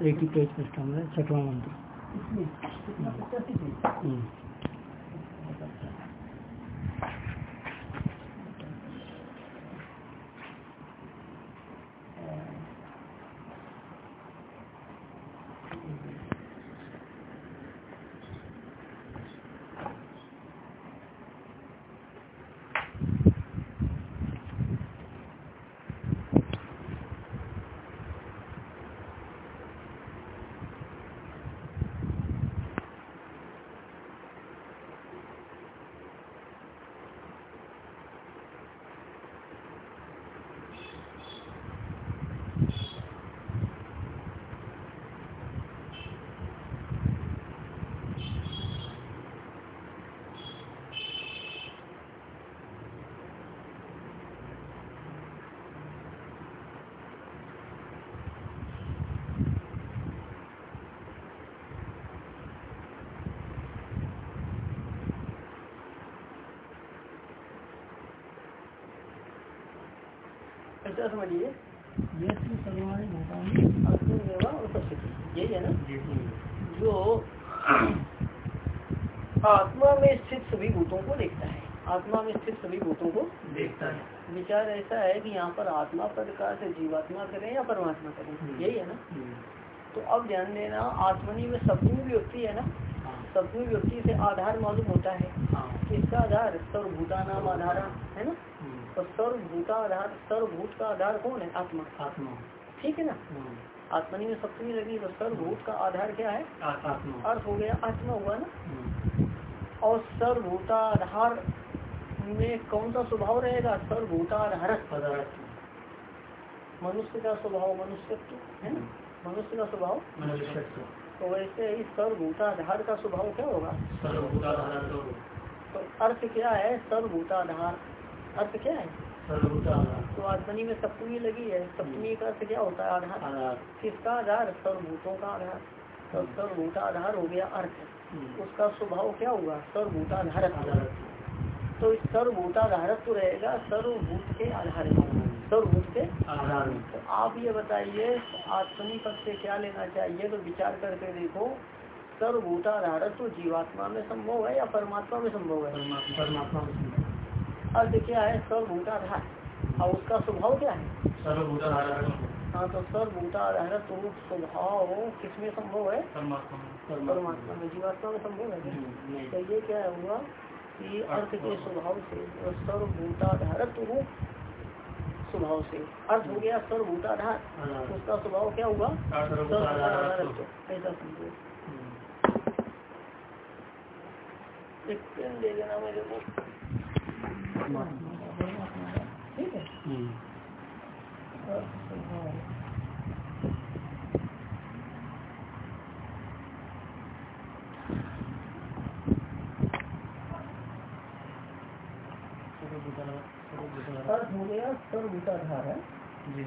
एक ही पेज पृष्ठ में छठवा मंत्र ऐसा यह है ना? जो आत्मा में स्थित सभी भूतों को देखता है। आत्मा में स्थित सभी भूतों को देखता है। विचार ऐसा है कि यहाँ पर आत्मा पद का से जीवात्मा करें या परमात्मा करें। हम्म। यही है ना? हम्म। तो अब ध्यान देना आत्मनी में सप्तमी व्यक्ति है ना? हाँ। सप्तमी व्यक्ति से आधार मालूम होता है। हाँ। किसका आधार? सर्वभूता नाम आधार है ना? हम्म। तो सर्वभूता आधार सर्वभूत का आधार कौन है? आत्मा। आत्मा। ठीक है ना। आत्मनी में सप्तमी लगी तो सर्वभूत का आधार क्या है? आत्मा। अर्थ हो गया आत्मा हुआ ना? हम्म। और सर्वभूताधार में कौन सा स्वभाव रहेगा? सर्वभूताधार पदार्थ। मनुष्य का स्वभाव मनुष्यत्व है ना? मनुष्य का स्वभाव? मनुष्यत्व। तो वैसे ही सर्वभूताधार का स्वभाव क्या होगा? सर्वभूताधार तो अर्थ क्या है? सर्वभूताधार अर्थ क्या है? तो आत्मनी में सप्तमी लगी है। सप्तमी का अर्थ क्या होता है? आधार। किसका आधार? सर्वभूतों का आधार। तो सर्वभूताधार हो गया अर्थ। हम्म। उसका स्वभाव क्या हुआ? सर्वभूताधार आधार तो इस तो रहेगा सर्वभूत के आधार में। सर्वभूत के आधार में। तो आप ये बताइए आत्मनी पद से क्या लेना चाहिए? तो विचार करके देखो। सर्वभूट आधार तो जीवात्मा में संभव है या परमात्मा में संभव है? परमात्मा परमात्मा में संभव। अर्थ क्या है सर्वभूताधार और उसका स्वभाव क्या है? सर्वभूताधार हाँ। तो सर्वभूताधारत्व स्वभाव किसमें संभव है? परमात्मा में। जीवात्मा में संभव है तो ये क्या हुआ कि अर्थ के स्वभाव से और सर्वभूताधारत्व रूप स्वभाव से। अर्थ हो गया सर्वभूताधार आधार। उसका स्वभाव क्या हुआ। सर्वभूताधारत्व ऐसा समझो। हम्म। एक पेन दे देना मेरे को है। अर्थ हो। गया सर्वभूताधार है। जी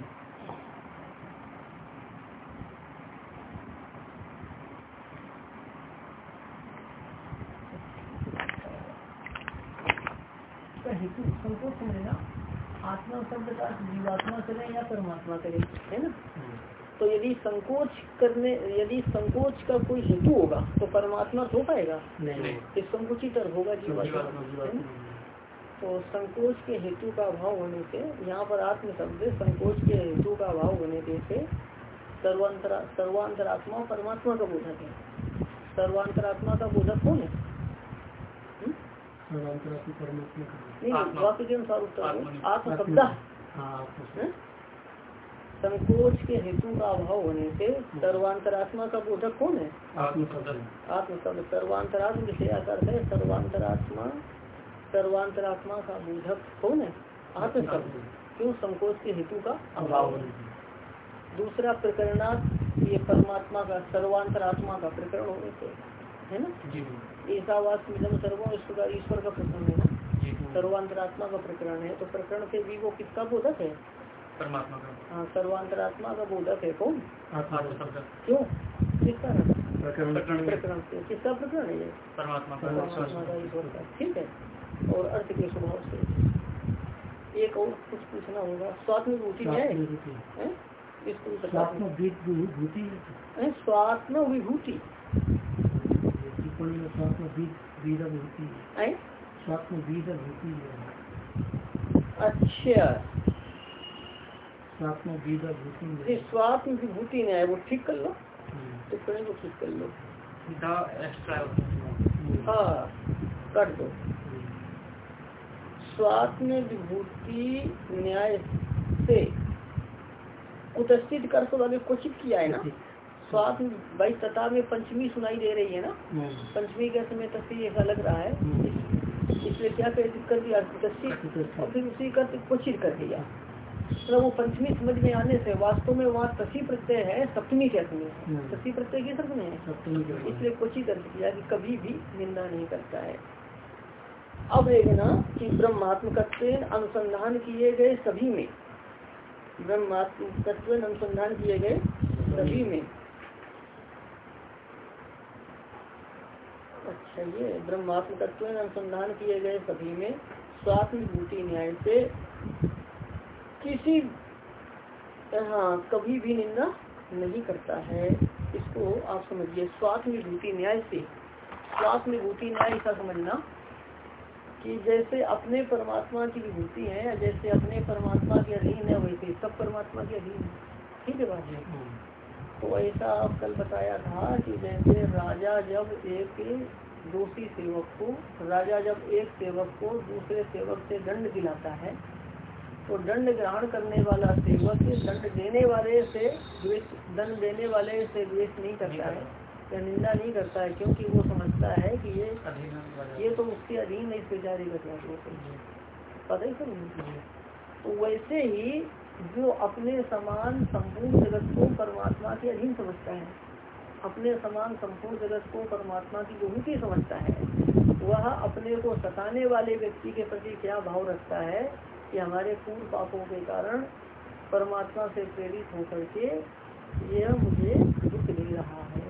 इसका हेतु संकोच समझना आत्मा शब्द का जीवात्मा करें या परमात्मा करें है ना। तो यदि संकोच करने यदि संकोच का कोई हेतु होगा तो परमात्मा हो पाएगा। नहीं। तो संकुचित होगा जीवात्मा। जीवात्मा? तो संकोच के हेतु का अभाव होने से यहाँ पर आत्म शब्द संकोच के हेतु का अभाव होने से सर्वांतरा सर्वांतरात्मा परमात्मा का बोधक है। सर्वांतरात्मा का बोधक कौन है? संकोच के हेतु का अभाव होने से सर्वांतरात्मा का बोधक कौन है? आत्मा आत्म शब्द सर्वांतरात्म विषय का अर्थ है सर्वांतरात्मा सर्वांतरात्मा का बोधक कौन है? आत्म शब्द क्यों संकोच के हेतु का अभाव अभाव? होने दूसरा प्रकरणार्थ ये परमात्मा का सर्वांतरात्मा का प्रकरण होने से। है ना? जी ईसावास मिलम सर्वो ईश्वर का ईश्वर का प्रकरण है ना? सर्वांतरात्मा का प्रकरण है तो प्रकरण से भी वो किसका बोधक है? परमात्मा का। हाँ सर्वांतरात्मा का बोधक है कौन? आत्मा क्यों? किसका? प्रकरण। प्रकरण से किसका प्रकरण है ये? परमात्मा का। ईश्वर का। ठीक है? और अर्थ के स्वभाव से। एक और कुछ पूछना होगा। स्वात्म रूचि है हैं? इसको स्वात्म विभूति स्वात्म विभूति में विभूति है। हैं? बीज विभूति है। अच्छा। स्वात्म बीज विभूति ये है। स्वात्म विभूति ने है वो ठीक कर लो। हम्म। टिप्पणी को ठीक कर लो। हाँ कर दो। हम्म। स्वात्म विभूति न्याय से कुतस्थित कर तो आगे किया है ना। स्वात्म भाई तथा में पंचमी सुनाई दे रही है ना। पंचमी के समय तस्वीर ऐसा लग रहा है। इसलिए क्या कर कर दिया और फिर उसी का क्वचित कर दिया। मतलब वो पंचमी समझ में आने से वास्तव में वहाँ तसी प्रत्यय है सप्तमी के अर्थ में। हम्म। तसी प्रत्यय किस अर्थ में है। सप्तमी के बाद। इसलिए क्वचित अर्थ किया कि कभी भी निंदा नहीं करता है। अब देखना कि ब्रह्मात्मकत्व अनुसंधान किए गए सभी में। ब्रह्मात्मकत्व अनुसंधान किए गए सभी में। अच्छा ये ब्रह्मात्मकत्व अनुसंधान किए गए सभी में स्वात्म विभूति न्याय से किसी हाँ कभी भी निंदा नहीं करता है। इसको आप समझिए स्वात्म विभूति न्याय से। स्वात्म विभूति न्याय ऐसा समझना कि जैसे अपने परमात्मा की विभूति है, जैसे अपने परमात्मा के अधीन है, वैसे सब परमात्मा के अधीन है। ठीक है बात है? हम्म। तो ऐसा आप कल बताया था कि जैसे राजा जब एक दोषी सेवक को, राजा जब एक सेवक को दूसरे सेवक से दंड दिलाता है तो दंड ग्रहण करने वाला सेवक दंड देने वाले से द्वेष, दंड देने वाले से द्वेष नहीं करता है, या निंदा नहीं करता है, क्योंकि वो समझता है कि ये ये तो उसके अधीन है इस बेचारे क्या पता ही तो वैसे ही जो अपने समान संपूर्ण जगत को परमात्मा के अधीन समझता है अपने समान संपूर्ण जगत को परमात्मा की विभूति समझता है वह अपने को सताने वाले व्यक्ति के प्रति क्या भाव रखता है कि हमारे पूर्व पापों के कारण परमात्मा से प्रेरित होकर के यह मुझे दुख दे रहा है।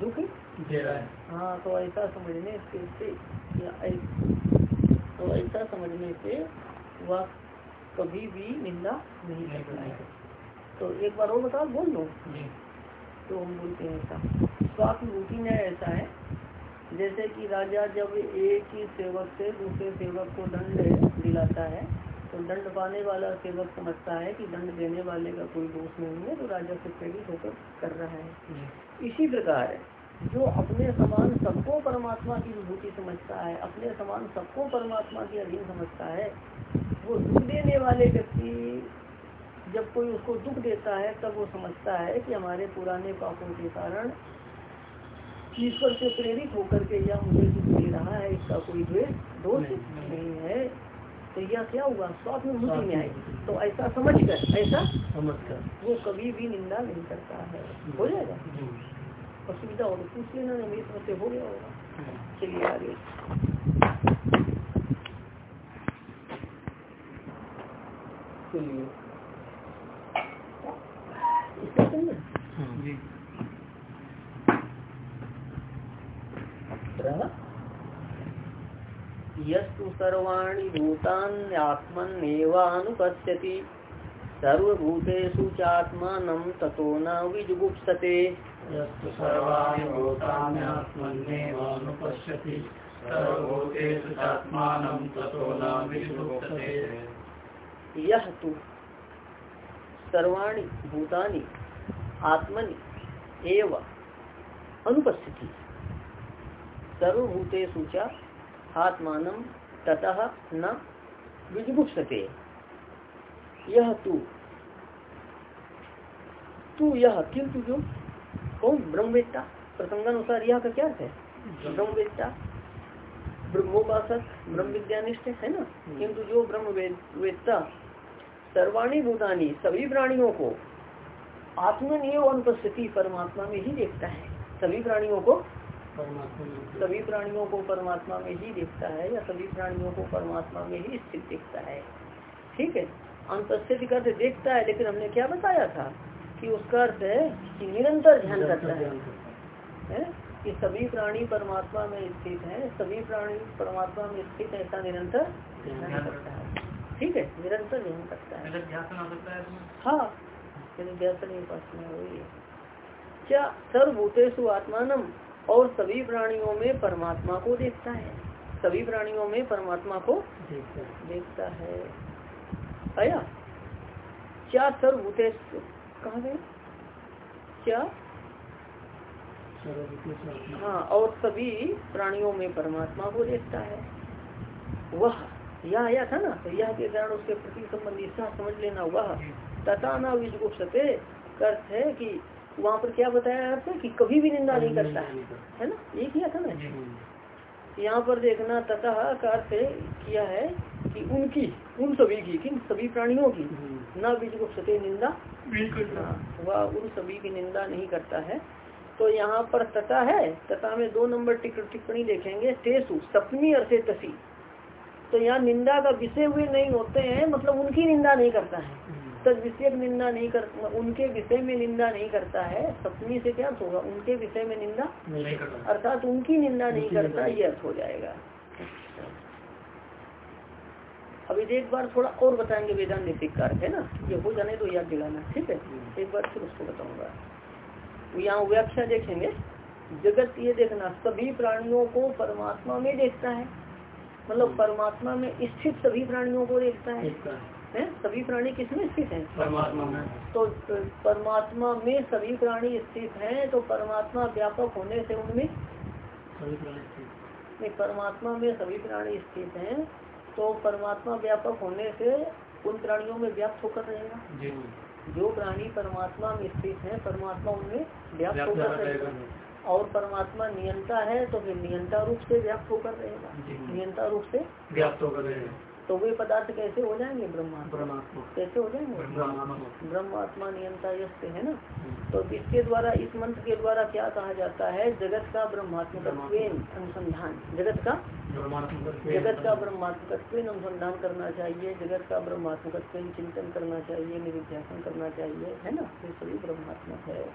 दुख? दे रहा है। हाँ तो ऐसा समझने से से तो ऐसा समझने से वह कभी भी निंदा नहीं करता है। तो एक बार और बताओ बोल लो तो हम बोलते हैं ऐसा। स्वात्म रूटी न्याय ऐसा है जैसे कि राजा जब एक ही सेवक से दूसरे सेवक को दंड दिलाता है तो दंड पाने वाला सेवक समझता है कि दंड देने वाले का कोई दोष नहीं है तो राजा से प्रेरित होकर कर रहा है। इसी प्रकार जो अपने समान सबको परमात्मा की विभूति समझता है अपने समान सबको परमात्मा के अधीन समझता है वो दुख देने वाले व्यक्ति जब कोई उसको दुख देता है तब वो समझता है कि हमारे पुराने पापों के कारण ईश्वर से प्रेरित होकर के यह मुझे दुख दे रहा है इसका कोई द्वेष दोष नहीं। है। तो यह क्या हुआ? स्वात्म विभूति न्याय तो ऐसा समझ कर ऐसा समझ कर वो कभी भी निंदा नहीं करता है। हो जाएगा? असुविधा हो तो पूछ लेना मेरी समझ से हो गया होगा। चलिए आगे। समझ हम्म। रहा यस्तु सर्वाणि भूतान्यात्मन्नेवानुपश्यति सर्वभूतेषु चात्मानं ततो न विजुगुप्सते। यस्तु सर्वाणि सर्वभूतेषु चात्मानं ततो न विजुगुप्सते। यह तु सर्वाणि भूतानि, आत्मनि एव अनुपस्थिति। सर्वभूतेषु च आत्मानं ततः न विजुगुप्सते यह तू तू यह किंतु जो कौन ब्रह्मवेत्ता। प्रसंगानुसार यह का क्या है? ब्रह्मवेत्ता। ब्रह्मोपासक ब्रह्म विद्यानिष्ठ है ना? किंतु जो ब्रह्म वेत्ता? सर्वाणी भूतानी सभी प्राणियों को आत्मनियो अनुपस्थिति परमात्मा में ही देखता है। सभी प्राणियों को परमात्मा सभी प्राणियों को परमात्मा में ही देखता है या सभी प्राणियों को परमात्मा में ही स्थित देखता है। ठीक है? अनुपस्थिति करते देखता है लेकिन हमने क्या बताया था कि उसका अर्थ है कि निरंतर ध्यान करता है। है। कि सभी प्राणी परमात्मा में स्थित है सभी प्राणी परमात्मा में स्थित है ऐसा निरंतर ध्यान करता है। ठीक है निरंतर ध्यान करता है। हो सकता है हाँ यानी व्याकरण उपासना हुई क्या सर्वभूतेषु आत्मानम और सभी प्राणियों में परमात्मा को देखता है? सभी प्राणियों में परमात्मा को देखता है। आया? क्या सर्वभूतेश कहा गए? क्या? हाँ और सभी प्राणियों में परमात्मा को देखता है। वह यह आया था ना? तो यह के कारण उसके प्रति संबंधी समझ लेना वह तथा न विजुगुप्सते का अर्थ है कि वहाँ पर क्या बताया है कि कभी भी निंदा नहीं करता है। है ना? ये किया था ना? यहाँ पर देखना ततः का अर्थ किया है कि उनकी उन सभी की किन सभी प्राणियों की न विजुगुप्सते निंदा वह उन सभी की निंदा नहीं करता है। तो यहाँ पर तथा है तथा में दो नंबर टिप्पणी देखेंगे। तेसु सपनी अर्थे तसी। तो यहाँ निंदा का विषय हुए नहीं होते हैं मतलब उनकी निंदा नहीं करता है। तद विषय निंदा नहीं कर उनके विषय में निंदा नहीं करता है सपनी से क्या होगा? उनके विषय में निंदा नहीं करता। अर्थात उनकी निंदा नहीं करता ये अर्थ हो जाएगा। अभी एक बार थोड़ा और बताएँगे वेदांत नैतिक का है ना? ये हो जाने तो याद दिलाना ठीक है? एक बार फिर उसको बताऊँगा। यहाँ व्याख्या देखेंगे। जगत ये देखना सभी प्राणियों को परमात्मा में देखता है। मतलब परमात्मा में स्थित सभी प्राणियों को देखता है। है? सभी प्राणी किसमें स्थित हैं? परमात्मा में। तो परमात्मा में सभी प्राणी स्थित हैं तो परमात्मा व्यापक होने से उनमें सभी प्राणी नहीं परमात्मा में सभी प्राणी स्थित हैं तो परमात्मा व्यापक होने से उन प्राणियों में व्याप्त होकर रहेगा। जो। प्राणी परमात्मा में स्थित है परमात्मा उनमें व्याप्त होकर रहेगा। और परमात्मा नियंता है तो फिर नियंता रूप से व्याप्त होकर रहेगा। नियंता रूप से व्याप्त होकर रहेगा। तो वे पदार्थ कैसे हो जाएँगे? ब्रह्मात्मा। कैसे हो जाएँगे? ब्रह्मात्मा। ब्रह्मात्मा नियंता यस्त है ना? तो इसके द्वारा इस मंत्र के द्वारा क्या कहा जाता है? जगत का ब्रह्मात्मक अनुसंधान। जगत का? जगत का ब्रह्मात्मक अनुसंधान करना चाहिए। जगत का ब्रह्मात्मक चिंतन करना चाहिए निधिध्यासन करना चाहिए। है ना? ये सभी ब्रह्मात्मक है।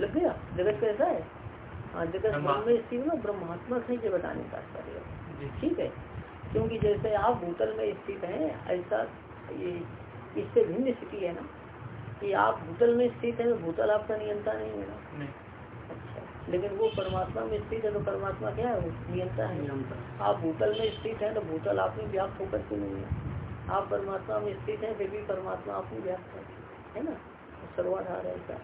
लग गया? जगत कैसा है? हाँ जगत ब्रह्म में स्थित ना ब्रह्मात्मक है ये बताने का तात्पर्य ठीक है? क्योंकि जैसे आप भूतल में स्थित हैं ऐसा ये इससे भिन्न स्थिति है ना? कि आप भूतल में स्थित है तो भूतल आपका नियंता नहीं है ना? अच्छा। लेकिन वो परमात्मा में स्थित है तो परमात्मा क्या है? वो नियंता है आप भूतल में स्थित है तो भूतल आप में व्याप्त होकर के नहीं है? आप परमात्मा में स्थित है फिर भी परमात्मा आप में व्याप्त है ना? सर्वाधार है ऐसा।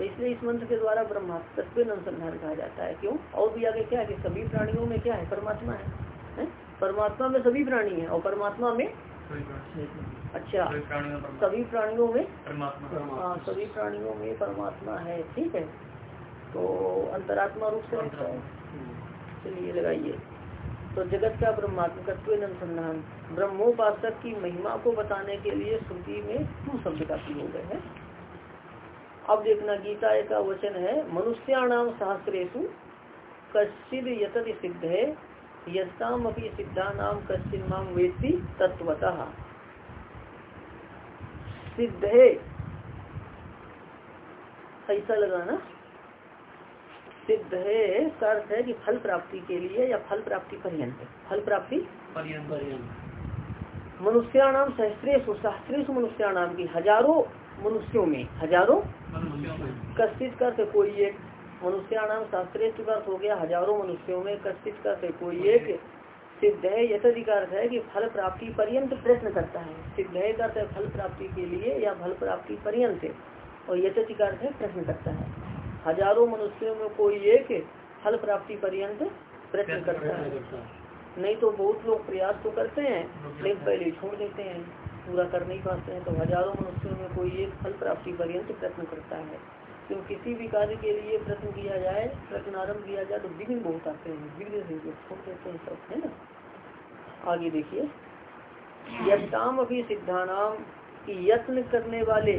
तो इसलिए इस मंत्र के द्वारा ब्रह्मात्म तत्व अनुसंधान कहा जाता है। क्यों? और भी आगे क्या है कि सभी प्राणियों में क्या है? परमात्मा है, है? परमात्मा में सभी प्राणी है और परमात्मा में अच्छा सभी प्राणियों में परमात्मा- सभी प्राणियों में परमात्मा हाँ सभी प्राणियों में परमात्मा है ठीक है? तो अंतरात्मा रूप से चलिए लगाइए। तो जगत का ब्रह्मात्मकत्व अनुसंधान। ब्रह्मोपासक की महिमा को बताने के लिए श्रुति में तू शब्द का प्रयोग है। अब देखना गीता का वचन है मनुष्याणाम सहस्रेशु कश्चिद यतति सिद्ध है यस्ताम अपनी सिद्धानाम कश्चिन माम वेत्ति तत्वतः सिद्ध। है ऐसा लगाना। सिद्ध है अर्थ है कि फल प्राप्ति के लिए या फल प्राप्ति पर्यंत। फल प्राप्ति? पर्यंत मनुष्याणाम सहस्त्रेशु सहस्त्रेशु मनुष्याणाम की हज़ारों मनुष्यों में हज़ारों? कश्चित का अर्थ कोई एक मनुष्य नाम का अर्थ हो गया हज़ारों मनुष्यों में कश्चित का अर्थ कोई एक सिद्ध है यथाधिक अर्थ है कि फल प्राप्ति पर्यंत प्रश्न करता है। सिद्ध है का फल प्राप्ति के लिए या फल प्राप्ति पर्यंत और यथाधिक अर्थ है प्रश्न करता है। हज़ारों मनुष्यों में कोई एक फल प्राप्ति पर्यंत प्रश्न करता है। नहीं तो बहुत लोग प्रयास तो करते हैं लेकिन पहले छोड़ देते हैं। पूरा कर नहीं पाते हैं तो हज़ारों मनुष्यों में कोई एक फल प्राप्ति पर्यंत प्रश्न करता है। क्यों किसी भी कार्य के लिए प्रश्न किया जाए प्रश्न आरंभ किया जाए तो विघ्न बहुत आते हैं। विघ्न से सब, है ना? आगे देखिए। यत्ताम अभी सिद्धानाम, की यत्न करने वाले,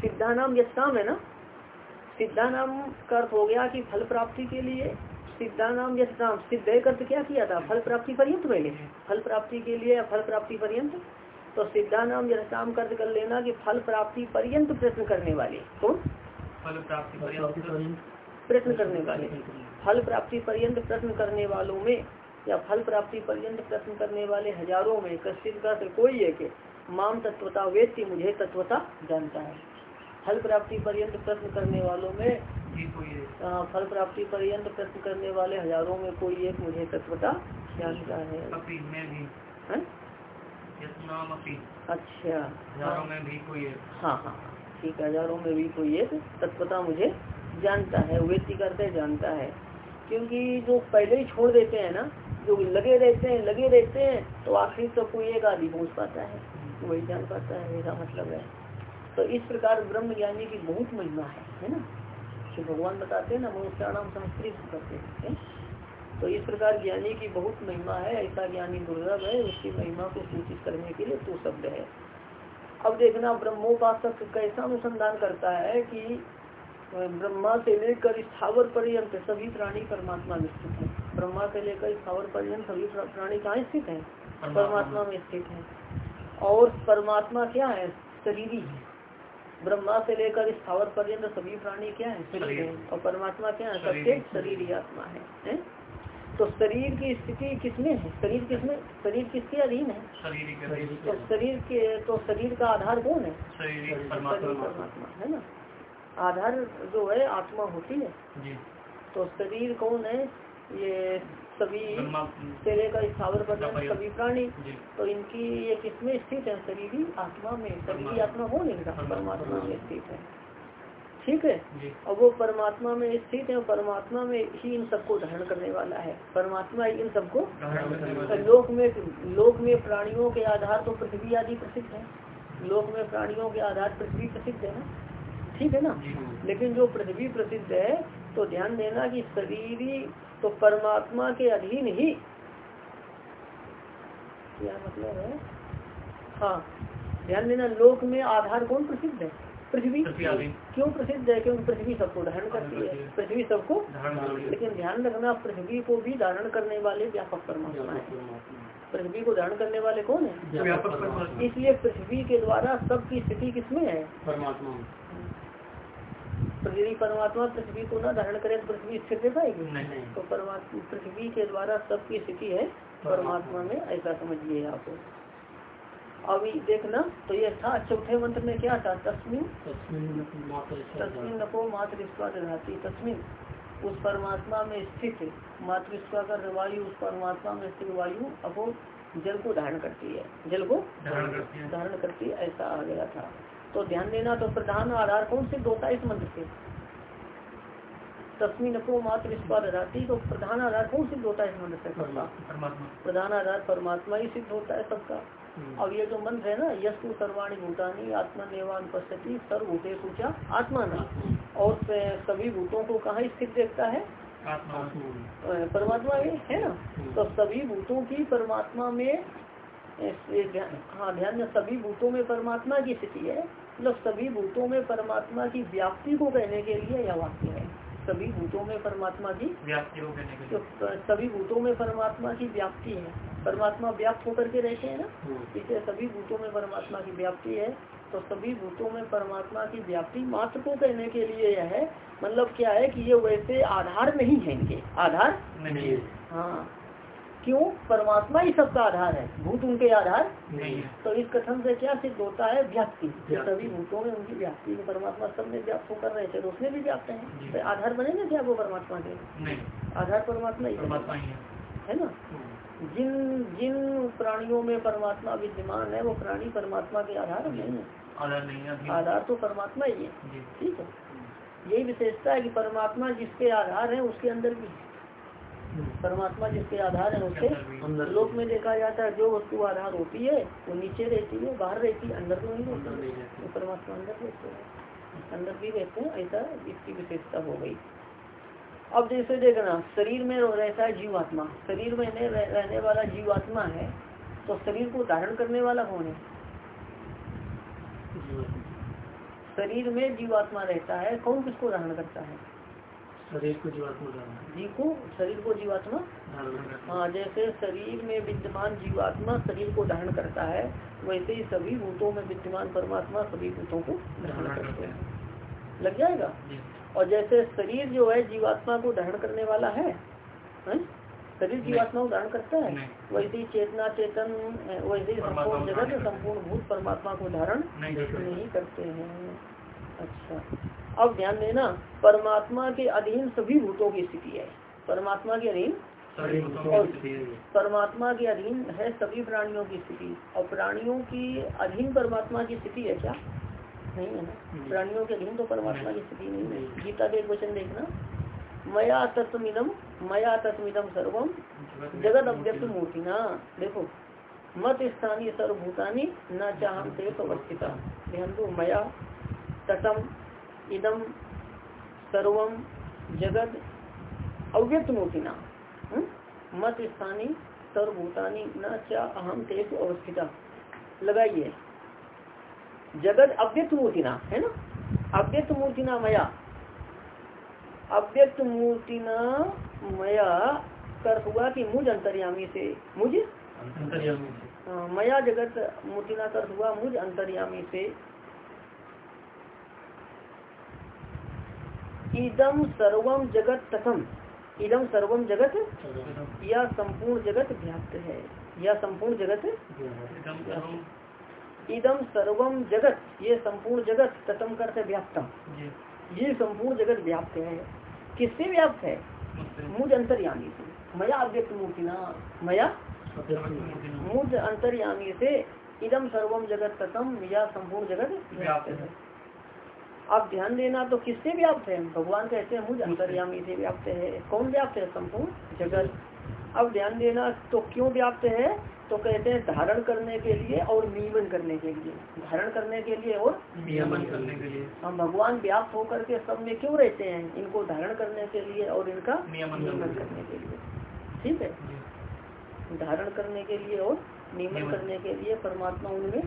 सिद्धानाम यत्ताम है ना? सिद्धानाम का अर्थ हो गया कि फल प्राप्ति के लिए, सिद्धानाम यत्ताम। सिद्ध अर्थ क्या किया था? फल प्राप्ति पर्यंत पहले फल प्राप्ति के लिए या फल प्राप्ति पर्यंत? तो सिद्धा नाम यथाम कर्ज कर लेना कि फल प्राप्ति पर्यंत प्रश्न करने वाले। कौन? फल प्राप्ति प्राप्ति पर्यंत। पर्यंत प्रश्न करने वाले। फल प्राप्ति पर्यंत प्रश्न करने वालों में या फल प्राप्ति पर्यंत प्रश्न करने वाले हज़ारों में कश्चित का से कोई है कि माम तत्वता वेत्ति मुझे तत्वता जानता है। फल प्राप्ति पर्यंत प्रश्न करने वालों में जी कोई है। आ, फल प्राप्ति पर्यंत प्रश्न करने वाले हज़ारों में कोई एक मुझे तत्वता जानता है? अच्छा। हज़ारों में भी कोई है हाँ हाँ। ठीक है हज़ारों में भी कोई एक। तत्वता मुझे जानता है व्यक्ति करते जानता है। क्योंकि जो पहले ही छोड़ देते हैं ना जो लगे रहते हैं लगे रहते हैं तो आखिर तो कोई एक आदि पहुँच पाता है। वही जान पाता है मेरा मतलब है। तो इस प्रकार ब्रह्म ज्ञानी की बहुत महिमा है है ना? जो भगवान बताते हैं ना मनुष्याणाम संस्कृत करते हैं? तो इस प्रकार ज्ञानी की बहुत महिमा है ऐसा ज्ञानी दुर्लभ है उसकी महिमा को सूचित करने के लिए तो शब्द है। अब देखना ब्रह्मोपासक कैसा अनुसंधान करता है कि ब्रह्मा से लेकर स्थावर पर्यंत सभी प्राणी परमात्मा में स्थित है। ब्रह्मा से लेकर स्थावर पर्यंत सभी प्राणी कहाँ स्थित है? परमात्मा। में स्थित है। और परमात्मा क्या है? शरीरी है। ब्रह्मा से लेकर स्थावर पर्यंत सभी प्राणी क्या है? शरीर। है। और परमात्मा क्या है। प्रत्येक शरीर आत्मा है, है? तो शरीर की स्थिति किसमें है? शरीर किसमें? शरीर किसके अधीन है? शरीर के तो शरीर के तो शरीर का आधार कौन है? परमात्मा है ना? आधार जो है आत्मा होती है। जी। तो शरीर कौन है? ये सभी ब्रह्मा। का स्थावर पर्यंत। सभी प्राणी। तो इनकी ये किसमें स्थित है? शरीरी आत्मा में। शरीरी आत्मा कौन है? इनका? परमात्मा में स्थित है। ठीक है? और वो परमात्मा में स्थित है परमात्मा में ही इन सबको धारण करने वाला है। परमात्मा ही इन सबको लोक में लोक में प्राणियों के आधार तो पृथ्वी आदि प्रसिद्ध है। लोक में प्राणियों के आधार पृथ्वी प्रसिद्ध है ना? ठीक है ना? लेकिन जो पृथ्वी प्रसिद्ध है तो ध्यान देना कि शरीर तो परमात्मा के अधीन ही। क्या मतलब है? हाँ ध्यान देना लोक में आधार कौन प्रसिद्ध है? पृथ्वी। क्यों प्रसिद्ध है क्योंकि पृथ्वी सबको धारण करती है। पृथ्वी सबको लेकिन ध्यान रखना पृथ्वी को भी धारण करने वाले व्यापक परमात्मा है। पृथ्वी को धारण करने वाले कौन है? व्यापक परमात्मा। इसलिए पृथ्वी के द्वारा सबकी स्थिति किसमें है? परमात्मा। पृथ्वी परमात्मा पृथ्वी को न धारण करे तो पृथ्वी स्थिर रह पाएगी तो परमात्मा पृथ्वी के द्वारा सबकी स्थिति है परमात्मा में ऐसा समझिए आप। अभी देखना तो ये था चौथे मंत्र में क्या था? तस्मिन। तस्मिन नको मातृस्वा दधाती तस्मिन उस परमात्मा में स्थित मातृस्वा का वायु उस परमात्मा में स्थित वायु अब जल को धारण करती है। जल को धारण करती है। धारण करती है ऐसा आ गया था। तो ध्यान देना तो प्रधान आधार कौन सिद्ध होता है इस मंत्र से। तस्मिन को मात्र दधाती तो प्रधान आधार कौन सिद्ध होता है इस मंत्र से सबका। परमात्मा। प्रधान आधार परमात्मा ही सिद्ध होता है सबका। अब ये जो मंत्र है ना यस्तु सर्वाणी भूतानी आत्मनिर्वाण पश्यति सर्वभूते पूछा आत्मा ना और सभी भूतों को कहा स्थित देखता है? परमात्मा में है ना? तो सभी भूतों की परमात्मा में हाँ ध्यान में सभी भूतों में परमात्मा की स्थिति है। मतलब सभी भूतों में परमात्मा की व्याप्ति को कहने के लिए यह वाक्य है। सभी भूतों में परमात्मा की व्याप्ति हो गए तो सभी भूतों में परमात्मा की व्याप्ति है। परमात्मा व्याप्त होकर के रहते हैं ना? इसलिए सभी भूतों में परमात्मा की व्याप्ति है। तो सभी भूतों में परमात्मा की व्याप्ति मात्र को कहने के लिए यह है। मतलब क्या है कि ये वैसे आधार नहीं है इनके। आधार? नहीं है। हाँ। क्यों? परमात्मा ही सबका आधार है। भूत उनके आधार नहीं है। तो इस कथन से क्या सिद्ध होता है? व्याप्ति। सभी भूतों में उनकी व्याप्ति में परमात्मा सब में व्याप्त होकर रहे थे तो उसमें भी व्याप्त है। तो आधार बनेगा क्या वो परमात्मा के? आधार परमात्मा ही परमात्मा है ना? जिन जिन प्राणियों में परमात्मा विद्यमान है वो प्राणी परमात्मा के आधार नहीं है। आधार तो परमात्मा ही है। ठीक है? यही विशेषता है कि परमात्मा जिसके आधार है उसके अंदर भी है। परमात्मा जिसके आधार है अंदर। लोक में देखा जाता है जो वस्तु आधार होती है वो नीचे रहती है बाहर रहती है अंदर तो नहीं रहती। है। तो परमात्मा अंदर रहते हैं। अंदर भी रहते हैं ऐसा इसकी विशेषता हो गई। अब जैसे देखना शरीर में रहता है जीवात्मा। शरीर में रहने वाला जीवात्मा है तो शरीर को धारण करने वाला कौन है? शरीर में जीवात्मा रहता है कौन किसको धारण करता है? शरीर को जीवात्मा को शरीर को जीवात्मा? हाँ। जैसे शरीर में विद्यमान जीवात्मा शरीर को धारण करता है वैसे ही सभी भूतों में विद्यमान परमात्मा सभी भूतों को धारण करते हैं। लग जाएगा? और जैसे शरीर जो है जीवात्मा को धारण करने वाला है हैं? शरीर जीवात्मा को धारण करता है? वैसे ही चेतना चेतन वैसे ही संपूर्ण जगत संपूर्ण भूत परमात्मा को धारण नहीं करते हैं। अच्छा। अब ध्यान देना परमात्मा के अधीन सभी भूतों की स्थिति है। परमात्मा के अधीन? ये। परमात्मा के अधीन है सभी प्राणियों की स्थिति। और प्राणियों की अधीन परमात्मा की स्थिति है क्या? नहीं है ना। प्राणियों के अधीन तो परमात्मा की स्थिति नहीं है। गीता के एक वचन देखना। मया तत्मिदम मया तत्मिदम सर्वम जगत अव्यक्त मूर्तिना देखो मत स्थानीय सर्वभूतानी न चाहम से अवस्थिता ध्यान दो मया तटम इदम सर्वम जगत अव्यक्त मूर्तिना हम्म? मत स्थानीय सर्वभूतानी न चा अहम तेज अवस्थिता। लगाइए। जगत अव्यक्त मूर्तिना है ना? अव्यक्त मूर्तिना मया। अव्यक्त मूर्तिना मया कर हुआ कि मुझ अंतर्यामी से मुझ? अंतर्यामी से। हाँ, मया जगत मूर्तिना कर हुआ मुझ अंतर्यामी से। इदम सर्वम जगत तथम इदम सर्वम जगत? या संपूर्ण जगत व्याप्त है। या संपूर्ण जगत? इदम सर्वम जगत। ये संपूर्ण जगत तथम करते व्याप्तम? ये संपूर्ण जगत व्याप्त है। किससे व्याप्त है? मुझ अंतर्यामी से। मया अव्यक्त मूर्तिना मया? मुझ अंतर्यामी से। इदम सर्वम जगत तथम या संपूर्ण जगत? व्याप्त है। अब ध्यान देना तो किससे व्याप्त है भगवान कहते हैं मुझ अंतर्यामी से व्याप्त है कौन व्याप्त है संपूर्ण जगत। अब ध्यान देना तो क्यों व्याप्त है तो कहते हैं धारण करने के लिए और नियमन करने के लिए। धारण करने के लिए और नियमन करने के लिए। हम भगवान व्याप्त होकर के सब में क्यों रहते हैं? इनको धारण करने के लिए और इनका नियमन करने के लिए। ठीक है? धारण करने के लिए और नियमन। करने के लिए परमात्मा उनमें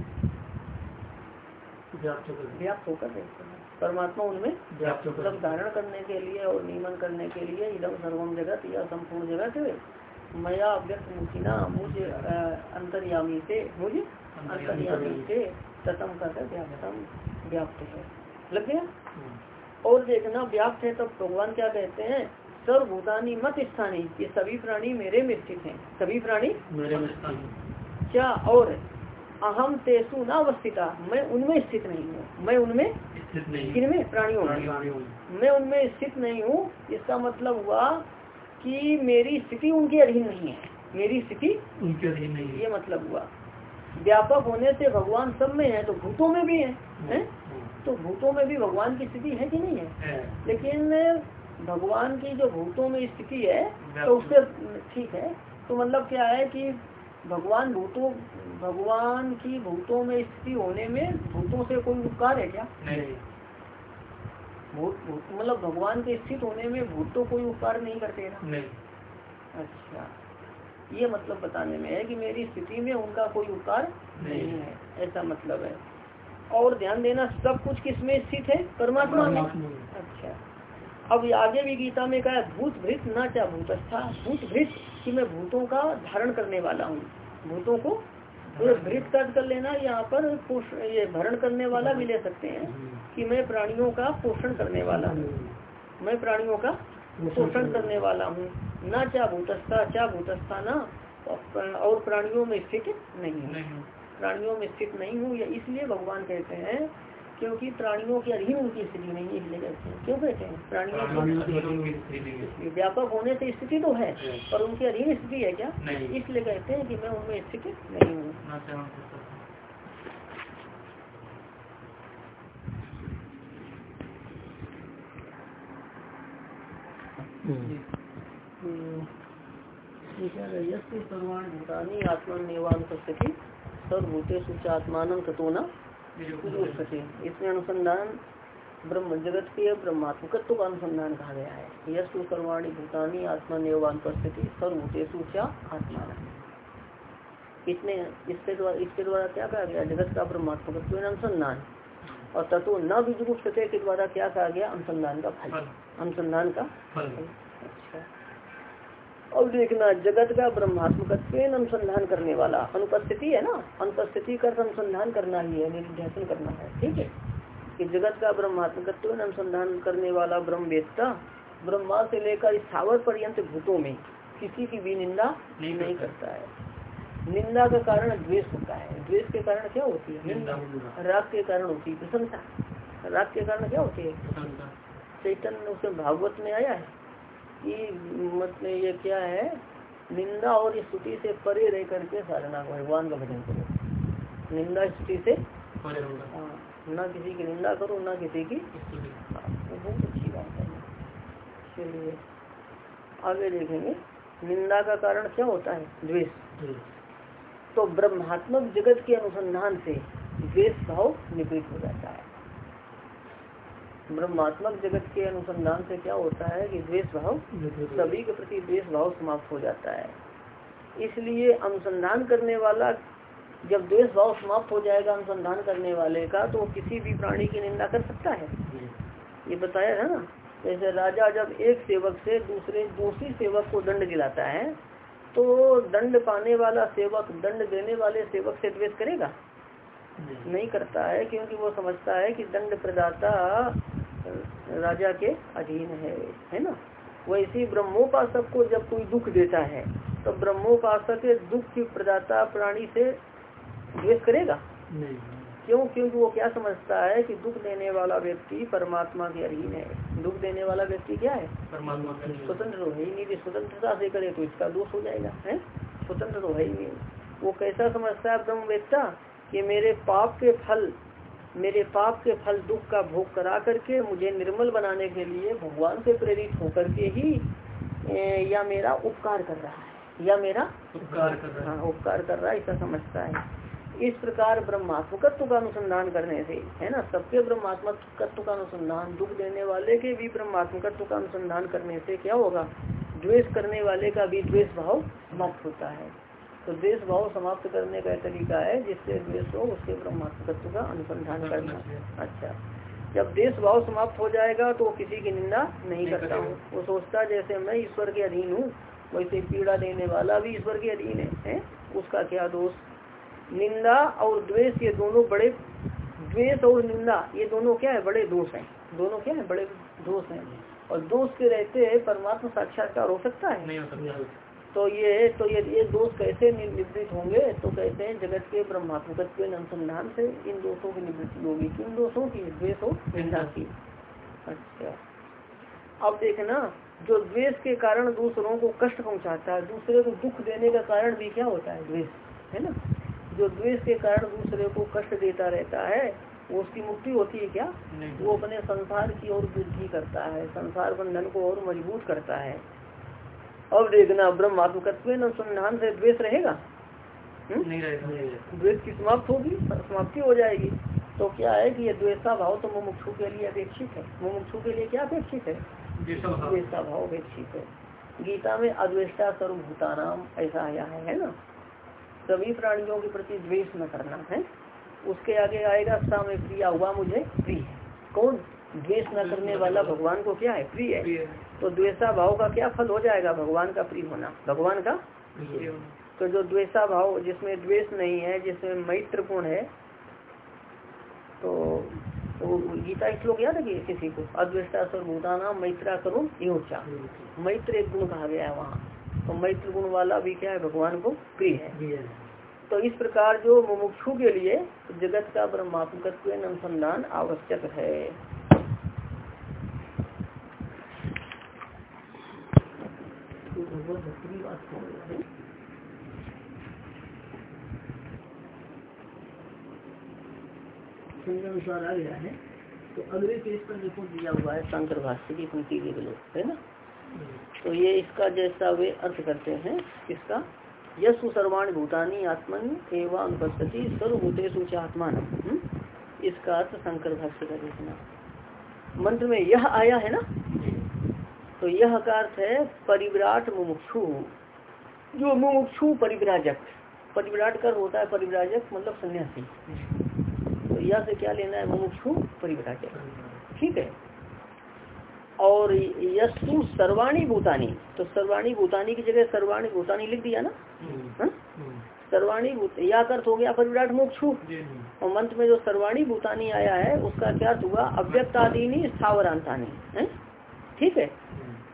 व्याप्त होकर रहते हैं। परमात्मा उनमें मतलब धारण करने के लिए और नियमन करने के लिए इदम सर्वम जगत या संपूर्ण जगत मया व्यक्त मुखिना मुझ अंतर्यामी से मुझ अंतर्यामी। से ततम कर व्याप्तम व्याप्त है। लग गया? और देखना व्याप्त है तब भगवान क्या कहते हैं? सर्वभूतानी मत स्थानी ये सभी प्राणी मेरे में स्थित हैं सभी प्राणी मेरे में स्थान क्या और अहम तेसु न अवस्थिता। मैं उनमें स्थित नहीं हूँ। मैं उनमें स्थित नहीं किनमें प्राणियों में मैं उनमें स्थित नहीं हूँ। इसका मतलब हुआ कि मेरी स्थिति उनके अधीन नहीं है। मेरी स्थिति उनके अधीन नहीं है। ये मतलब हुआ। व्यापक होने से भगवान सब में है तो भूतों में भी है, है? तो भूतों में भी भगवान की स्थिति है कि नहीं है? है। लेकिन भगवान की जो भूतों में स्थिति है तो उससे ठीक है। तो मतलब क्या है कि भगवान भूतों भगवान की भूतों में स्थिति होने में भूतों से कोई उपकार है क्या? नहीं। भूत भूत मतलब भगवान के स्थित होने में भूत तो कोई उपकार नहीं करते ना? नहीं। अच्छा। ये मतलब बताने में है कि मेरी स्थिति में उनका कोई उपकार नहीं। नहीं। है। ऐसा मतलब है। और ध्यान देना सब कुछ किसमें स्थित है? परमात्मा में। अच्छा। अब आगे भी गीता में कहा भूत भृत न चा भूतस्था। भूत भृत कि मैं भूतों का धारण करने वाला हूँ। भूतों को तो कर लेना यहाँ पर ये भरण करने वाला भी ले सकते हैं कि मैं प्राणियों का पोषण करने वाला हूँ। मैं प्राणियों का पोषण करने वाला हूँ। न चा भूतस्था चा भूतस्था ना और प्राणियों में स्थित नहीं हूँ। नहीं प्राणियों में स्थित नहीं हूँ या इसलिए भगवान कहते हैं क्योंकि प्राणियों के अधीन उनकी स्थिति नहीं है इसलिए कहते हैं। क्यों कहते हैं? प्राणियों व्यापक होने से स्थिति तो है पर उनके अधीन स्थिति है क्या? इसलिए कहते हैं कि मैं उनमें स्थित नहीं हूँ। सर्वाणि भूतानि आत्मनिर्वाणपस्थिति सर्वभूतेषु च आत्मानं न इसमें अनुसंधान ब्रह्म जगत के ब्रह्मात्मकत्व का अनुसंधान कहा गया है। यस्तु सर्वाणि भूतानि आत्मनिर्वाणपस्थिति सर्वभूतेषु च आत्मान इसमें इसके द्वारा इसके द्वारा क्या कहा गया? जगत का ब्रह्मात्मकत्व अनुसंधान। और तत्व न सतह के द्वारा क्या कहा गया? अनुसंधान का फल। अनुसंधान का फल। अच्छा। अब देखना जगत का ब्रह्मात्मकत्व अनुसंधान करने वाला। अनुपस्थिति है ना? अनुपस्थिति का अनुसंधान करना ही है निर्ध्यासन करना है ठीक है? कि जगत का ब्रह्मात्मकत्व अनुसंधान करने वाला ब्रह्म वेदता ब्रह्मा से लेकर स्थावर पर्यंत भूतों में किसी की भी निंदा नहीं नहीं करता। है। निंदा का कारण द्वेष होता है। द्वेष के कारण क्या होती है? निंदा। राग के कारण होती है प्रशंसा राग के कारण क्या होती है? चैतन्य उसमें भागवत में आया है। कि मतलब ये क्या है? निंदा और स्तुति से परे रह करके साधना को भगवान का भजन करो। निंदा स्तुति से परे हाँ ना किसी की निंदा करो ना किसी की स्तुति। हाँ, बहुत अच्छी बात है। चलिए आगे देखेंगे। निंदा का कारण क्या होता है? द्वेष। तो ब्रह्मात्मक जगत के अनुसंधान से द्वेष भाव निवृत्त हो जाता है। ब्रह्मात्मक जगत के अनुसंधान से क्या होता है कि द्वेष भाव सभी के प्रति द्वेष भाव समाप्त हो जाता है। इसलिए अनुसंधान करने वाला जब द्वेष भाव समाप्त हो जाएगा अनुसंधान करने वाले का तो किसी भी प्राणी की निंदा कर सकता है। ये बताया था ना? जैसे राजा जब एक सेवक से दूसरे दूसरी सेवक को दंड दिलाता है तो दंड पाने वाला सेवक दंड देने वाले सेवक से द्वेष करेगा? नहीं करता है क्योंकि वो समझता है कि दंड प्रदाता राजा के अधीन है है ना? वैसे ब्रह्मोपासक को जब कोई दुख देता है तो ब्रह्मोपासक दुख की प्रदाता प्राणी से द्वेष करेगा? नहीं। क्यों? क्योंकि वो क्या समझता है कि दुख देने वाला व्यक्ति परमात्मा के अधीन है। दुख देने वाला व्यक्ति क्या है? परमात्मा स्वतंत्र तो है ही नहीं स्वतंत्रता से करे तो इसका दोष हो जाएगा है? स्वतंत्र तो है ही नहीं। वो कैसा समझता है ब्रह्म वेत्ता कि मेरे पाप के फल मेरे पाप के फल दुख का भोग करा करके मुझे निर्मल बनाने के लिए भगवान से प्रेरित होकर के ही या मेरा उपकार कर रहा है या मेरा उपकार कर रहा हाँ उपकार कर रहा है ऐसा समझता है। इस प्रकार ब्रह्मात्मकत्व का अनुसंधान करने से है ना सबके ब्रह्मात्मकत्व का अनुसंधान दुख देने वाले के भी ब्रह्मात्मकत्व का अनुसंधान करने से क्या होगा? द्वेष करने वाले का भी द्वेष भाव समाप्त होता है। तो देश भाव समाप्त करने का तरीका है जिससे द्वेष हो उसके ब्रह्मात्मकत्व का अनुसंधान करना। अच्छा। जब देश भाव समाप्त हो जाएगा तो किसी की निंदा नहीं करता। हूँ। वो सोचता जैसे मैं ईश्वर के अधीन हूँ वैसे पीड़ा देने वाला भी ईश्वर के अधीन है, है? उसका क्या दोष? निंदा और द्वेष ये दोनों बड़े द्वेष और निंदा ये दोनों क्या है? बड़े दोष हैं। दोनों क्या है? बड़े दोष हैं। और दोष के रहते परमात्मा साक्षात्कार हो सकता है? नहीं हो सकता। तो ये तो ये ये दोष कैसे निवृत्त होंगे? तो कहते हैं जगत के ब्रह्मात्मक अनुसंधान से इन दोषों की निवृत्ति होगी। किन दोषों की? द्वेष और निंदा की। अच्छा। अब देखना जो द्वेष के कारण दूसरों को कष्ट पहुंचाता है दूसरे को दुख देने का कारण भी क्या होता है? द्वेष है ना? जो द्वेष के कारण दूसरे को कष्ट देता रहता है वो उसकी मुक्ति होती है क्या? वो अपने संसार की ओर वृद्धि करता है संसार बंधन को और मज़बूत करता है। अब देखना ब्रह्मात्मकत्व अनुसंधान से द्वेष रहेगा? हम्म? नहीं रहेगा द्वेष की समाप्त होगी समाप्ति हो जाएगी। तो क्या है कि ये द्वेषा भाव तो मुमुक्षु के लिए अपेक्षित है। मुमुक्षु के लिए क्या अपेक्षित है? द्वेषा भाव अपेक्षित है। गीता में अद्वेष्टा सर्वभूतानाम ऐसा आया है है ना? सभी प्राणियों के प्रति द्वेष न करना है? उसके आगे आएगा सा में प्रिया हुआ मुझे प्रिय कौन? द्वेष न करने वाला भगवान को क्या है। प्रिय है। तो द्वेषा भाव का क्या फल हो जाएगा? भगवान का प्रिय होना। भगवान का तो जो द्वेषा भाव जिसमें द्वेष नहीं है जिसमें मैत्र गुण है तो तो गीता श्लोक याद है किसी को? अद्वेष्टा सर्वभूताना मैत्रा करो योचा मैत्र एक गुण कहा गया है वहाँ। तो मैत्र गुण वाला भी क्या है? भगवान को प्रिय है। तो इस प्रकार जो मुमुक्षु के लिए जगत का ब्रह्मात्मकत्व अनुसंधान आवश्यक है। तो भगवत भक्ति की बात रही है अनुसार आ गया है तो अगले पेज पर देखो दिया हुआ है शंकर भाष्य की पंक्ति के लोग है ना तो ये इसका जैसा वे अर्थ करते हैं, इसका यशु सर्वाणी भूतानी आत्मन एवं अनुपस्थिति सर्वभूतेषु च आत्मान। हम्म? इसका अर्थ शंकर भाष्य का देखना। मंत्र में यह आया है ना? तो यह का अर्थ है परिविराट मुमुक्षु। जो मुमुक्षु परिविराजक परिविराट कर होता है परिविराजक मतलब सन्यासी। तो यह से क्या लेना है? मुमुक्षु परिविराजक। ठीक है? और यशु सर्वाणी भूतानी। तो सर्वाणी भूतानी की जगह सर्वाणी भूतानी लिख दिया ना? हाँ? सर्वाणी भूत या अर्थ हो गया परिविराट मोक्षु और मंत्र में जो सर्वाणी भूतानी आया है उसका क्या अर्थ हुआ? अव्यक्त आदिनी स्थावरांतानी है? ठीक है?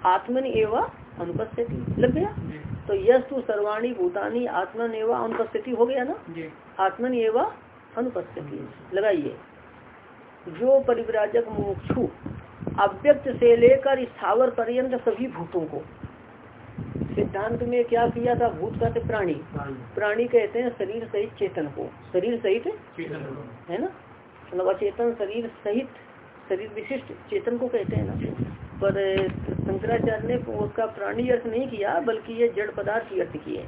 आत्मन एवं अनुपस्थिति लग गया? तो यश तो सर्वाणी भूतानी आत्मन एवं अनुपस्थिति हो गया ना? आत्मन एवं अनुपस्थिति। लगाइए। जो परिव्राजक मोक्षु अव्यक्त से लेकर स्थावर पर्यंत सभी भूतों को। सिद्धांत में क्या किया था? भूत का तो प्राणी। प्राणी। कहते हैं शरीर सहित चेतन को। शरीर सहित? है ना? मतलब अचेतन शरीर सहित शरीर विशिष्ट चेतन को कहते हैं ना। पर शंकराचार्य ने उसका प्राणी अर्थ नहीं किया बल्कि ये जड़ पदार्थ की अर्थ किए।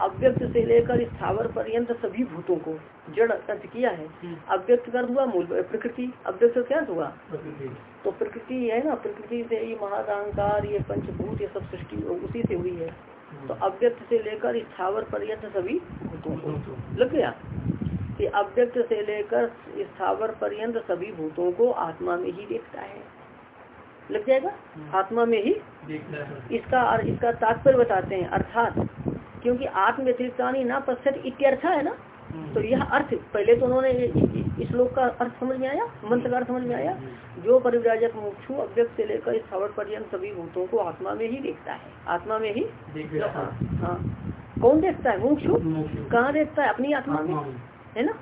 अव्यक्त से लेकर स्थावर पर्यंत सभी भूतों को जड़ अर्थ किया है। अव्यक्त कर हुआ मूल प्रकृति। अव्यक्त क्या हुआ? तो प्रकृति है ना प्रकृति से ये महाअहंकार ये पंचभूत ये सब सृष्टि उसी से हुई है। तो अव्यक्त से लेकर स्थावर पर्यंत सभी भूतों को। लग गया? कि अव्यक्त से लेकर स्थावर पर्यंत सभी भूतों को आत्मा में ही देखता है। लग जाएगा? आत्मा में ही इसका और इसका तात्पर्य बताते हैं अर्थात क्योंकि आत्म व्यतिरिक्तानी ना पश्चित इत्यर्थ है ना? तो यह अर्थ पहले तो उन्होंने इस श्लोक का अर्थ समझ में आया? मंत्र का अर्थ समझ में आया? जो परिव्राजक मुक्षु अव्यक्त से लेकर स्थावर पर्यंत सभी भूतों को आत्मा में ही देखता है। आत्मा में ही हाँ, हाँ। कौन देखता है? मुक्षु? कहाँ देखता है? अपनी आत्मा में। है ना?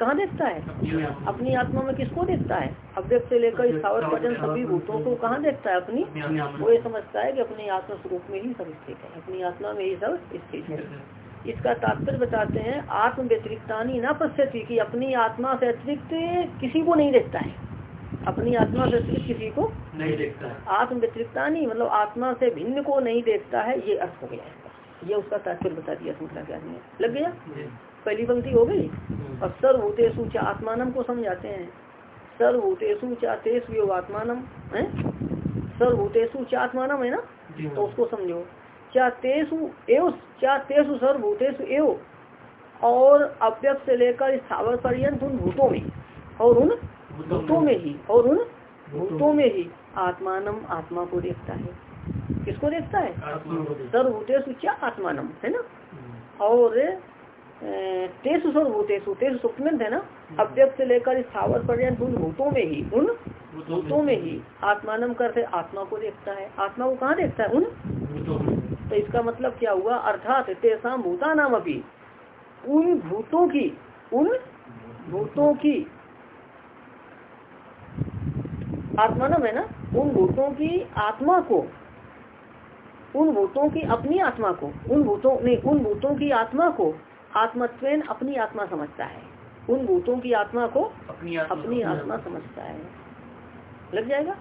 कहाँ देखता है? अपनी आत्मा में किसको देखता है? अव्यक्त से लेकर स्थावर पर्यंत सभी भूतों को कहाँ देखता है अपनी? वो ये समझता है कि अपने आत्मा स्वरूप में ही सब स्थित है। अपनी आत्मा में ही सब स्थित है। इसका तात्पर्य बताते हैं आत्म व्यतिरिक्तानी न पश्यती कि अपनी आत्मा से अतिरिक्त किसी को नहीं देखता है। अपनी आत्मा से अतिरिक्त किसी को नहीं देखता आत्म व्यतिरिक्तानी मतलब आत्मा से भिन्न को नहीं देखता है ये अर्थ हो गया इसका। ये उसका तात्पर्य बता दिया लग गया? पहली पंक्ति हो गई? और सर्वभूतेशु च आत्मानम को समझाते हैं। सर्वभूतेशु चा तेसु योग आत्मानम है? सर्वभूतेशु च आत्मानम है ना? तो उसको समझो। क्या तेसु एव क्या तेसु सर्वभूतेषु एव और अव्यक्त से लेकर स्थावर पर्यंत उन भूतों में और उन भूतों में ही और उन भूतों में ही आत्मानम आत्मा को देखता है। किसको देखता है? सर्वभूतेषु क्या आत्मानम है ना? और तेसु सर्वभूतेषु तेसु सुप्तमंत है ना? अव्यक्त से लेकर स्थावर पर्यंत उन भूतों में ही उन भूतों में ही आत्मानम करते आत्मा को देखता है। आत्मा को कहाँ देखता है? उन तो इसका मतलब क्या हुआ? अर्थात तेसा भूता नाम अभी उन भूतों की उन भूतों की आत्मानम है ना? उन भूतों की आत्मा को उन भूतों की अपनी आत्मा को उन भूतों नहीं उन भूतों की आत्मा को आत्मत्वेन अपनी आत्मा समझता है। उन भूतों की आत्मा को अपनी आत्मा, अपनी आत्मा समझता है। लग जाएगा?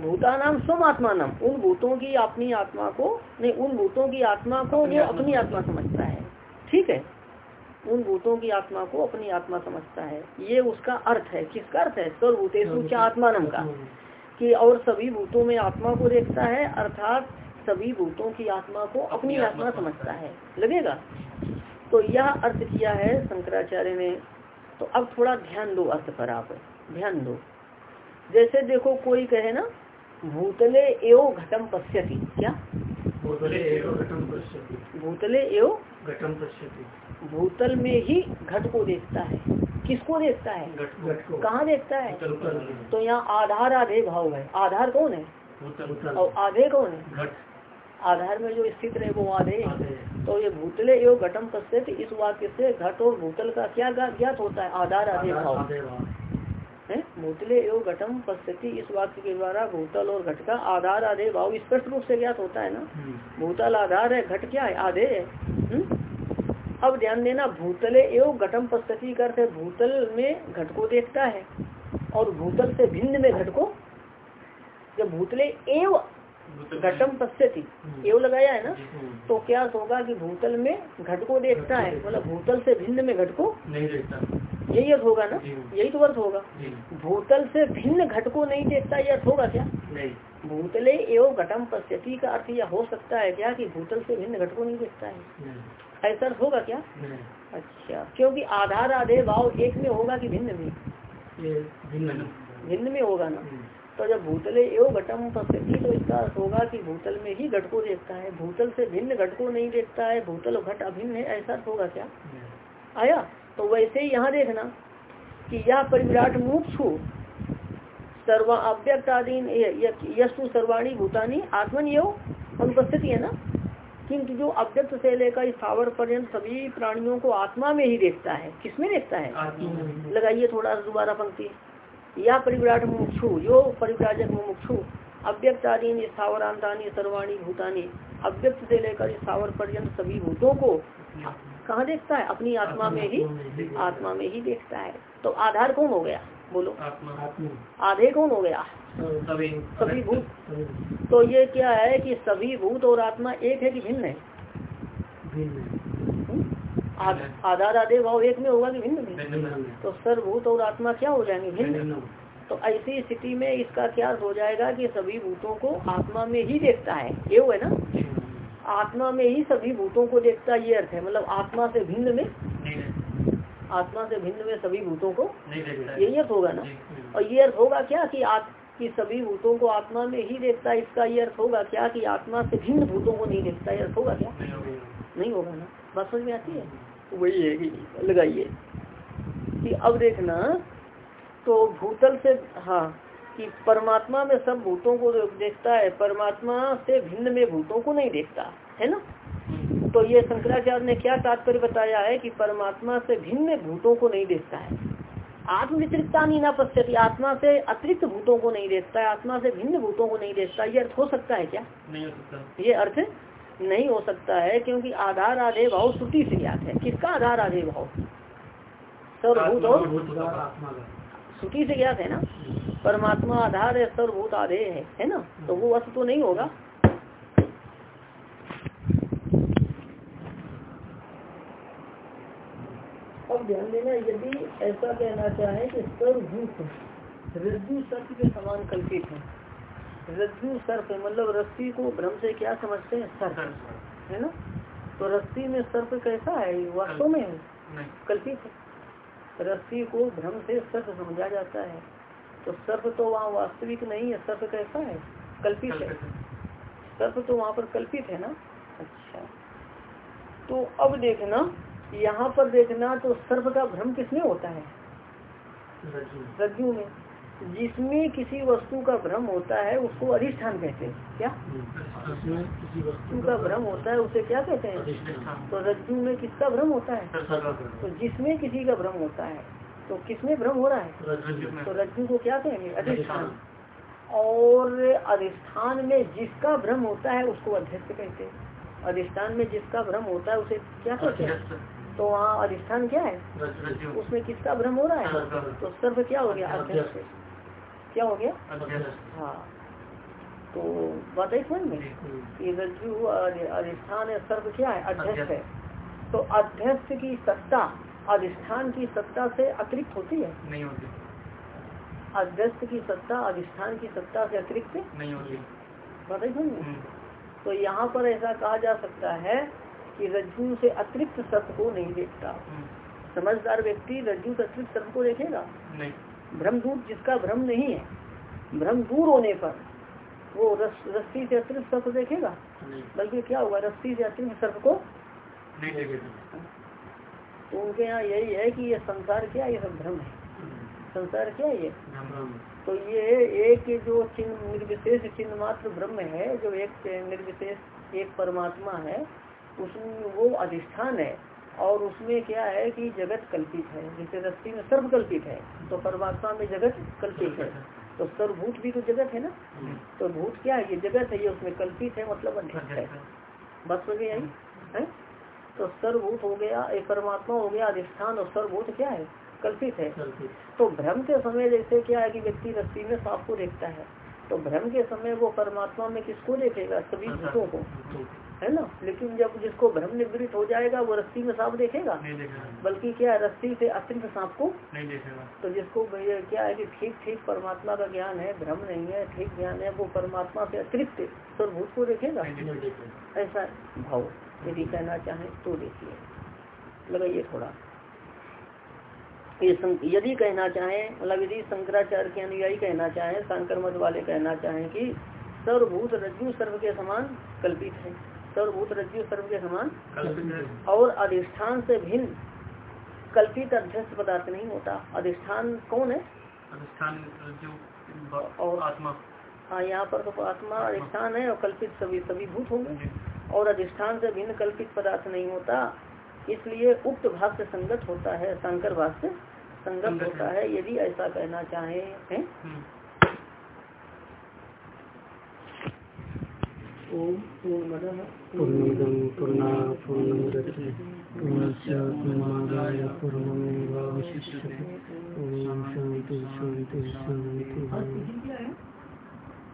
भूतानाम स्वम आत्मानम उन भूतों की अपनी आत्मा को नहीं उन भूतों की आत्मा को वो अपनी आत्मा समझता है। ठीक है? उन भूतों की आत्मा को अपनी आत्मा समझता है। ये उसका अर्थ है। किसका अर्थ है? सर्वभूतेशु क्या आत्मानम का। कि और सभी भूतों में आत्मा को देखता है अर्थात सभी भूतों की आत्मा को अपनी आत्मा समझता है। लगेगा? तो यह अर्थ किया है शंकराचार्य ने। तो अब थोड़ा ध्यान दो अर्थ पर आप। ध्यान दो। जैसे देखो कोई कहे ना भूतले एवं घटम पश्यति। क्या? भूतले एवं घटम पश्यति। भूतले एवं घटम पश्यति। भूतल में ही घट को देखता है। किसको देखता है? घट घट को। कहाँ देखता है? तो यहाँ आधार आधे भाव है। आधार कौन है? भूतल। और आधे कौन है? घट। आधार में जो स्थित रहे वो आधे। तो ये भूतले एवं घटम पश्यति इस वाक्य से घट और भूतल का क्या ज्ञात होता है? आधार आधे भाव। है? भूतले एवं घटम पश्यति इस वाक्य के द्वारा भूतल और घट का आधार आधे भाव स्पष्ट रूप से ज्ञात होता है ना? हम्म। भूतल आधार है घट क्या है? आधे। है हम्म? अब ध्यान देना भूतले एवं घटम पश्यति करते भूतल में घट को देखता है और भूतल से भिन्न में घट को जब भूतले एवं घटम पश्यति। हम्म। एवं लगाया है ना? हम्म। तो क्या होगा कि भूतल में घट को देखता है। मतलब भूतल से भिन्न में घट को नहीं देखता। यही अर्थ होगा ना? यही तो अर्थ होगा। भूतल से भिन्न घट को नहीं देखता यह अर्थ होगा क्या? नहीं। भूतले एवं घटम पश्यति का अर्थ यह हो सकता है क्या कि भूतल से भिन्न घट को नहीं देखता है? ऐसा अर्थ होगा क्या? अच्छा क्योंकि आधार आधे भाव एक में होगा कि भिन्न में? भिन्न भिन्न में होगा ना? हम्म। तो जब भूतले एवं घटम पश्यति तो इसका अर्थ होगा कि भूतल में ही घट को देखता है। भूतल से भिन्न घट को नहीं देखता है भूतल और घट अभिन्न है ऐसा होगा क्या? आया? तो वैसे ही यहाँ देखना कि यह परिविराट मुक्षु सर्वा अव्यक्त आदि यस्तु सर्वाणी भूतानी आत्मन यो अनुपस्थिति है ना? किंतु जो अव्यक्त से लेकर स्थावर पर्यंत सभी प्राणियों को आत्मा में ही देखता है। किसमें देखता है? लगाइए थोड़ा दोबारा पंक्ति। या परिविराट मुमुक्षु जो परिविराजक मुमुक्षु। अव्यक्त आदि स्थावरांतानी सर्वाणी भूतानी। अव्यक्त से लेकर स्थावर पर्यंत सभी भूतों को कहाँ देखता है? अपनी आत्मा में ही आत्मा में ही देखता है। तो आधार कौन हो गया? बोलो। आधे कौन हो गया? सभी। भूत। तो ये क्या है कि सभी भूत और आत्मा एक है कि भिन्न है। आधार आधे भाव एक में होगा कि भिन्न में? तो सर्वभूत और आत्मा क्या हो जाएँगे? भिन्न। तो ऐसी स्थिति में इसका क्या हो जाएगा कि सभी भूतों को आत्मा में ही देखता है। ये है ना? आत्मा में ही सभी भूतों को देखता ये अर्थ है। मतलब आत्मा से भिन्न में? आत्मा से भिन्न में सभी भूतों को? यही अर्थ होगा ना? और ये अर्थ होगा क्या कि आप कि सभी भूतों को आत्मा में ही देखता है? इसका ये अर्थ होगा क्या कि आत्मा से भिन्न भूतों को नहीं देखता? ये अर्थ होगा क्या? नहीं होगा ना? बात समझ में आती है? वही है कि लगाइए। कि अब देखना तो भूतल से हाँ कि परमात्मा में सब भूतों को देखता है परमात्मा से भिन्न में भूतों को नहीं देखता है ना? तो ये शंकराचार्य ने क्या तात्पर्य बताया है कि परमात्मा से भिन्न भूतों को नहीं देखता है? आत्मवितरिकता नहीं ना पश्चित आत्मा से अतिरिक्त भूतों को नहीं देखता है आत्मा से भिन्न भूतों को नहीं देखता ये अर्थ हो सकता है क्या? नहीं हो सकता। ये अर्थ नहीं हो सकता है क्योंकि आधार आधे भाव श्रुति से ज्ञात है। किसका आधार आधे भाव सर्वभूत और श्रुति से ज्ञात है ना? परमात्मा आधार है सर्वभूत आधे है है ना? तो वो वस्तु तो नहीं होगा। अब ध्यान देना यदि ऐसा कहना चाहे कि सर्वभूत रज्जु सर्प के समान कल्पित है। रज्जु सर्प मतलब रस्सी को भ्रम से क्या समझते हैं? सर्प है ना? तो रस्सी में सर्प कैसा है? वास्तव में है? कल्पित है। रस्सी को भ्रम से सर्प समझा जाता है। तो सर्प तो वहाँ वास्तविक नहीं है। सर्प कैसा है? कल्पित है। सर्प तो वहाँ पर कल्पित है ना? अच्छा। तो अब देखना यहाँ पर देखना तो सर्प का भ्रम किसमें होता है? रज्जु में। जिसमें किसी वस्तु का भ्रम होता है उसको अधिष्ठान कहते हैं। क्या? वस्तु का भ्रम होता है उसे क्या कहते हैं? तो रज्जु में किसका भ्रम होता है? तो जिसमें किसी का भ्रम होता है तो किसमें भ्रम हो रहा है? तो रज्जु को क्या कहेंगे? अधिष्ठान। और अधिष्ठान में जिसका भ्रम होता है उसको अध्यक्ष कहते हैं। अधिष्ठान में जिसका भ्रम होता है उसे क्या कहते हैं? तो वहाँ अधिष्ठान क्या है? उसमें किसका भ्रम हो रहा है? तो सर्व क्या हो गया? अध्यक्ष। क्या हो गया? हाँ तो बात है समझ में? ये रज्जु अधिष्ठान है सर्व क्या है? अध्यक्ष है। तो अध्यक्ष की सत्ता अधिष्ठान की सत्ता से अतिरिक्त होती है? नहीं होती। अध्यक्ष की सत्ता अधिष्ठान की सत्ता से अतिरिक्त? नहीं होती। बात है समझ में? तो यहाँ पर ऐसा कहा जा सकता है कि रज्जु से अतिरिक्त सर्प को नहीं देखता। समझदार व्यक्ति रज्जु से अतिरिक्त सर्प को देखेगा? नहीं। भ्रम दूर जिसका भ्रम नहीं है भ्रम दूर होने पर वो रस, रस्सी से अतिरिक्त सर्प देखेगा? बल्कि क्या होगा रस्सी से अतिरिक्त सर्प को नहीं देखेगा। तो उनके यहाँ यही है कि ये संसार क्या ये सब भ्रम है। संसार क्या ये? तो ये एक जो चिन्ह निर्विशेष चिन्ह मात्र ब्रह्म है जो एक निर्विशेष एक परमात्मा है उसमें वो अधिष्ठान है। और उसमें क्या है कि जगत कल्पित है जैसे रस्सी में सर्व कल्पित है तो परमात्मा में जगत कल्पित है। तो सर्वभूत भी तो जगत है ना? तो भूत क्या है? ये जगत है ये उसमें कल्पित है मतलब अध्यक्ष है। बस हो। गया है? तो सर्वभूत हो गया एक परमात्मा हो गया अधिष्ठान और सर्वभूत क्या है? कल्पित है। तो भ्रम के समय जैसे क्या है कि व्यक्ति रस्सी में सांप को देखता है? तो भ्रम के समय वो परमात्मा में किसको देखेगा? सभी भूतों को। है ना? लेकिन जब जिसको भ्रम निवृत्त हो जाएगा वो रस्सी में सांप देखेगा? बल्कि क्या है रस्सी से अतिरिक्त सांप को नहीं देखेगा। तो जिसको क्या है कि ठीक ठीक परमात्मा का ज्ञान है भ्रम नहीं है ठीक ज्ञान है वो परमात्मा से अतिरिक्त सर्वभूत को देखेगा? ऐसा भाव यदि कहना चाहे तो देखिए। लगाइए थोड़ा। यदि कहना चाहे मतलब यदि शंकराचार्य के अनुयायी कहना चाहे शंकर मत वाले कहना चाहे कि सर्वभूत रज्जु सर्व के समान कल्पित है। सर्वभूत रज्जु सर्व के समान और अधिष्ठान से भिन्न कल्पित अध्यस्त पदार्थ नहीं होता। अधिष्ठान कौन है? अधिष्ठान और आत्मा। हाँ यहाँ पर तो आत्मा अधिष्ठान है और कल्पित सभी सभी भूत होंगे। और अधिष्ठान से भिन्न कल्पित पदार्थ नहीं होता। इसलिए उक्त भाष्य संगत होता है शंकर भाष्य संगत होता है। यदि ऐसा कहना चाहे है? हम्म। ॐ पूर्णमदः। पूर्णमिदं पूर्णा पूर्णमुदच्यते पूर्णस्य